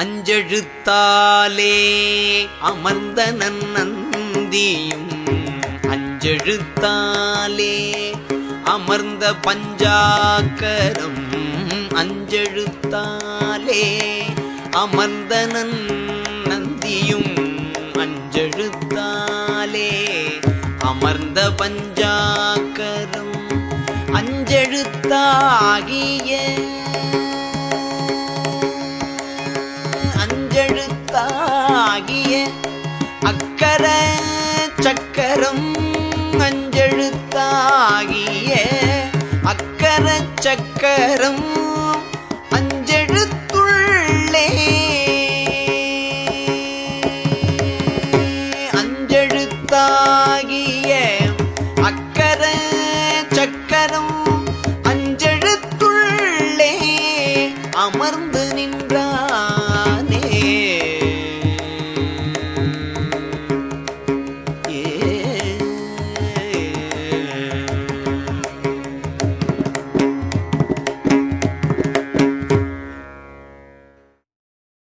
அஞ்செழுத்தாலே அமர்ந்த நன்னந்தியும் அஞ்செழுத்தாலே அமர்ந்த பஞ்சாக்கரம் அஞ்செழுத்தாலே அமர்ந்த நந்தியும் அஞ்செழுத்தாலே அமர்ந்த பஞ்சாக்கரம் அஞ்செழுத்தாகிய ஆகிய அக்கர சக்கரம் அஞ்செழுத்தாகிய அக்கர சக்கரம் அஞ்செழுத்துள்ளே. அஞ்செழுத்தாகிய அக்கர சக்கரம் அஞ்செழுத்துள்ளே. அமர்ந்து நின்றானே